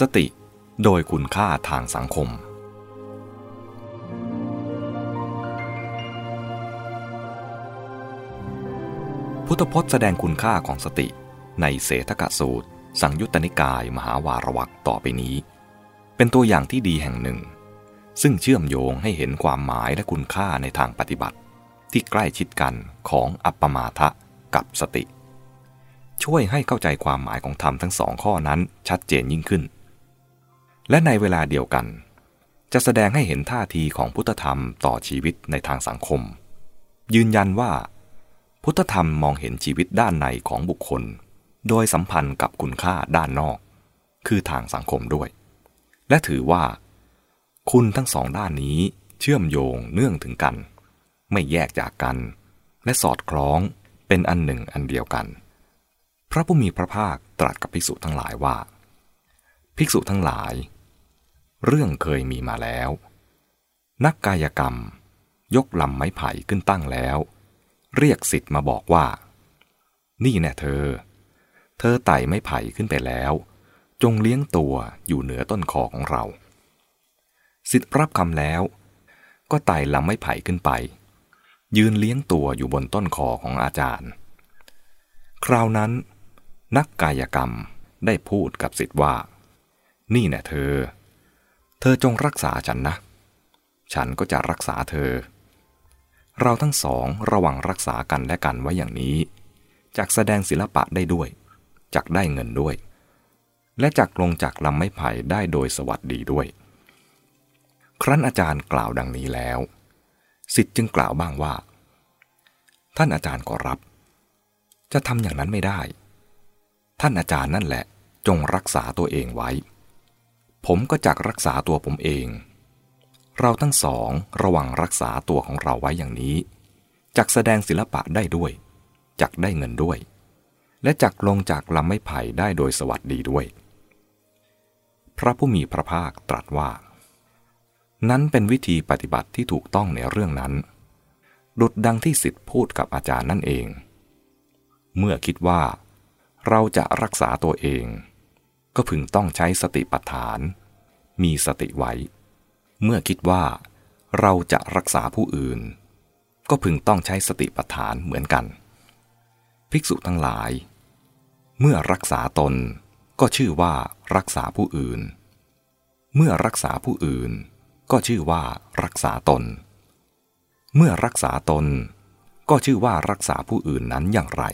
สติโดยคุณค่าทางสังคม พุทธพจน์แสดงคุณค่าของสติในเสธกสูตร สังยุตตนิกายมหาวารวักต่อไปนี้ เป็นตัวอย่างที่ดีแห่งหนึ่ง ซึ่งเชื่อมโยงให้เห็นความหมายและคุณค่าในทางปฏิบัติ ที่ใกล้ชิดกันของอัปปมาทะกับสติ ช่วยให้เข้าใจความหมายของธรรมทั้งสองข้อนั้นชัดเจนยิ่งขึ้น และในเวลาเดียวกัน จะแสดงให้เห็นท่าทีของพุทธธรรมต่อชีวิตในทางสังคม ยืนยันว่า พุทธธรรมมองเห็นชีวิตด้านในของบุคคล โดยสัมพันธ์กับคุณค่าด้านนอก คือทางสังคมด้วย และถือว่า คุณทั้งสองด้านนี้เชื่อมโยงเนื่องถึงกัน ไม่แยกจากกัน และสอดคล้องเป็นอันหนึ่งอันเดียวกัน พระผู้มีพระภาคตรัสกับภิกษุทั้งหลายว่า ภิกษุทั้งหลาย เรื่องเคยมีมาแล้ว นักกายกรรม ยกลำไม้ไผ่ขึ้นตั้งแล้ว เรียกสิทธิ์มาบอกว่า นี่แน่เธอ เธอไต่ไม้ไผ่ขึ้นไปแล้ว จงเลี้ยงตัวอยู่เหนือต้นคอของเรา สิทธิ์รับคำแล้ว ก็ไต่ลำไม้ไผ่ขึ้นไป ยืนเลี้ยงตัวอยู่บนต้นคอของอาจารย์ คราวนั้น นักกายกรรมได้พูดกับสิทธิ์ว่า นี่แน่เธอ ธอจงรักษาฉันนะ ฉันก็จะรักษาเธอ เราทั้งสองระวังรักษากันและกันไว้อย่างนี้ จากแสดงศิลปะได้ด้วย จากได้เงินด้วย และจากลงจากลำไม้ไผ่ได้โดยสวัสดีด้วย ครั้นอาจารย์กล่าวดังนี้แล้ว สิทธิ์จึงกล่าวบ้างว่า ท่านอาจารย์ก็รับ จะทำอย่างนั้นไม่ได้ ท่านอาจารย์นั่นแหละ จงรักษาตัวเองไว้ ผมก็จักรักษาตัวผมเอง เราทั้งสองระวังรักษาตัวของเราไว้อย่างนี้ จักแสดงศิลปะได้ด้วย จักได้เงินด้วย และจักลงจากลำไม้ไผ่ได้โดยสวัสดีด้วย พระผู้มีพระภาคตรัสว่า นั้นเป็นวิธีปฏิบัติที่ถูกต้องในเรื่องนั้น ดุดดังที่สิทธิพูดกับอาจารย์นั่นเอง เมื่อคิดว่า เราจะรักษาตัวเอง ก็พึงต้องใช้สติปัฏฐาน มีสติไว้ เมื่อคิดว่า เราจะรักษาผู้อื่น ก็พึงต้องใช้สติปัฏฐานเหมือนกัน ภิกษุทั้งหลาย เมื่อรักษาตนก็ชื่อว่ารักษาผู้อื่น เมื่อรักษาผู้อื่น ก็ชื่อว่ารักษาตน เมื่อรักษาตน ก็ชื่อว่ารักษาผู้อื่นนั้นอย่างไร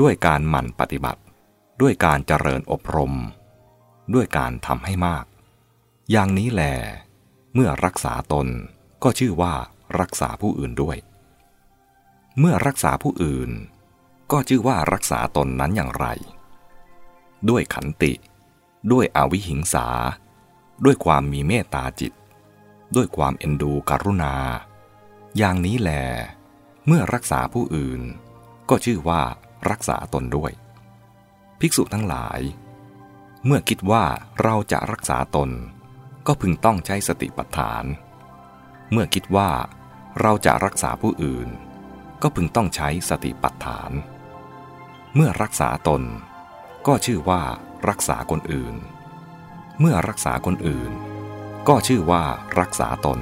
ด้วยการหมั่นปฏิบัติ ด้วยการเจริญอบรม ด้วยการทำให้มาก อย่างนี้แหลเมื่อรักษาตนก็ชื่อว่ารักษาผู้อื่นด้วย เมื่อรักษาผู้อื่น ก็ชื่อว่ารักษาตนนั้นอย่างไร ด้วยขันติ ด้วยอวิหิงสา ด้วยความมีเมตตาจิต ด้วยความเอ็นดูกรุณา อย่างนี้แหลเมื่อรักษาผู้อื่น ก็ชื่อว่ารักษาตนด้วย ภิกษุทั้งหลาย เมื่อคิดว่าเราจะรักษาตน ก็พึงต้องใช้สติปัฏฐาน เมื่อคิดว่าเราจะรักษาผู้อื่น ก็พึงต้องใช้สติปัฏฐาน เมื่อรักษาตน ก็ชื่อว่ารักษาคนอื่น เมื่อรักษาคนอื่น ก็ชื่อว่ารักษาตน